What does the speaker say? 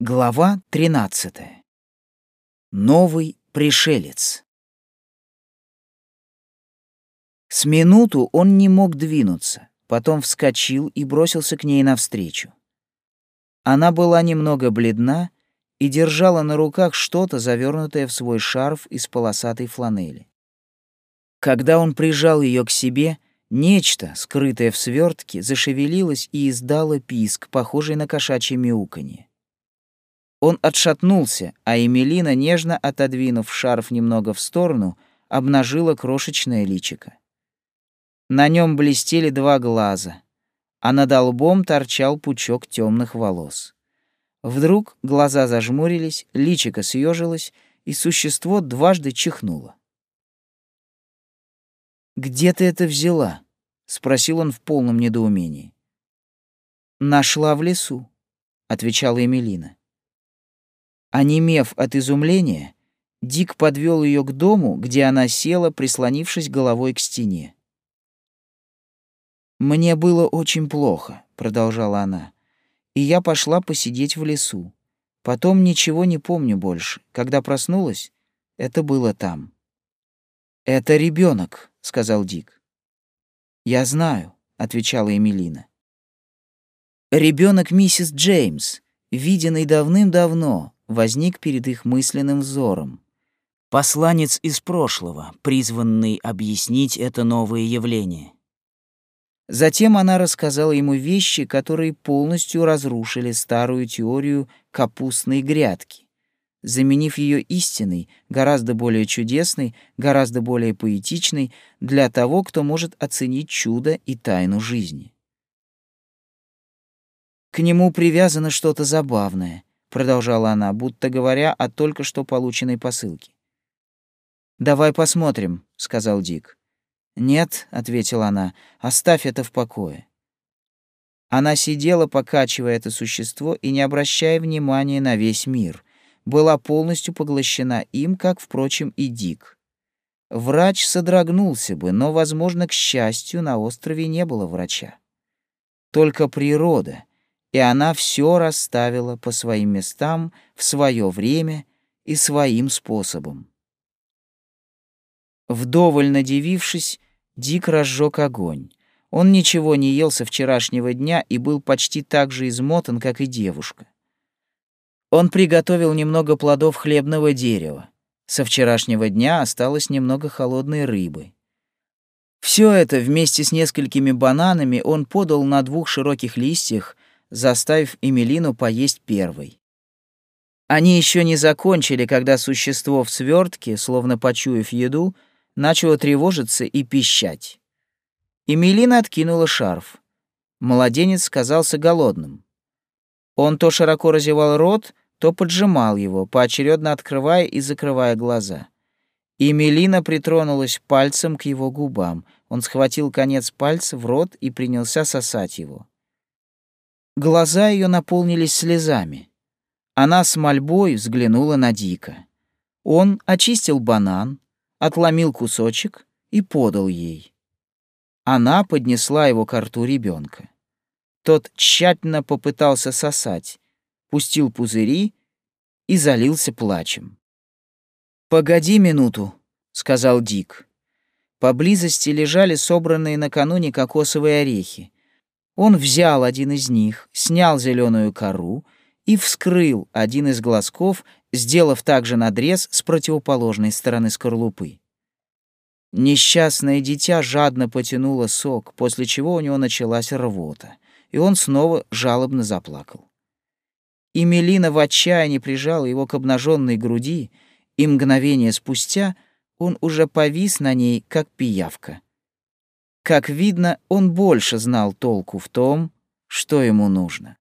Глава 13. Новый пришелец. С минуту он не мог двинуться, потом вскочил и бросился к ней навстречу. Она была немного бледна и держала на руках что-то, завернутое в свой шарф из полосатой фланели. Когда он прижал ее к себе, нечто, скрытое в свертке, зашевелилось и издало писк, похожий на кошачье мяуканье. Он отшатнулся, а Эмилина, нежно отодвинув шарф немного в сторону, обнажила крошечное личико. На нем блестели два глаза, а над лбом торчал пучок темных волос. Вдруг глаза зажмурились, личико съежилось, и существо дважды чихнуло. «Где ты это взяла?» — спросил он в полном недоумении. «Нашла в лесу», — отвечала Эмилина. Онемев от изумления, Дик подвел ее к дому, где она села, прислонившись головой к стене. «Мне было очень плохо», — продолжала она, — «и я пошла посидеть в лесу. Потом ничего не помню больше. Когда проснулась, это было там». «Это ребенок, сказал Дик. «Я знаю», — отвечала Эмилина. Ребенок миссис Джеймс, виденный давным-давно, возник перед их мысленным взором. Посланец из прошлого, призванный объяснить это новое явление. Затем она рассказала ему вещи, которые полностью разрушили старую теорию капустной грядки, заменив ее истиной, гораздо более чудесной, гораздо более поэтичной для того, кто может оценить чудо и тайну жизни. К нему привязано что-то забавное, продолжала она, будто говоря о только что полученной посылке. Давай посмотрим, сказал Дик. Нет, ответила она. Оставь это в покое. Она сидела, покачивая это существо и не обращая внимания на весь мир, была полностью поглощена им, как, впрочем, и Дик. Врач содрогнулся бы, но, возможно, к счастью, на острове не было врача. Только природа, и она все расставила по своим местам в свое время и своим способом. Вдоволь надевившись, Дик разжег огонь. Он ничего не ел со вчерашнего дня и был почти так же измотан, как и девушка. Он приготовил немного плодов хлебного дерева. Со вчерашнего дня осталось немного холодной рыбы. Все это вместе с несколькими бананами он подал на двух широких листьях, заставив Эмилину поесть первой. Они еще не закончили, когда существо в свертке, словно почуяв еду, начало тревожиться и пищать. Эмилина откинула шарф. Младенец казался голодным. Он то широко разевал рот, то поджимал его, поочередно открывая и закрывая глаза. Эмилина притронулась пальцем к его губам. Он схватил конец пальца в рот и принялся сосать его. Глаза ее наполнились слезами. Она с мольбой взглянула на Дика. Он очистил банан, отломил кусочек и подал ей. Она поднесла его к рту ребенка. Тот тщательно попытался сосать, пустил пузыри и залился плачем. «Погоди минуту», — сказал Дик. Поблизости лежали собранные накануне кокосовые орехи. Он взял один из них, снял зеленую кору и вскрыл один из глазков, сделав также надрез с противоположной стороны скорлупы. Несчастное дитя жадно потянуло сок, после чего у него началась рвота, и он снова жалобно заплакал. И Мелина в отчаянии прижала его к обнаженной груди, и мгновение спустя он уже повис на ней, как пиявка — как видно, он больше знал толку в том, что ему нужно.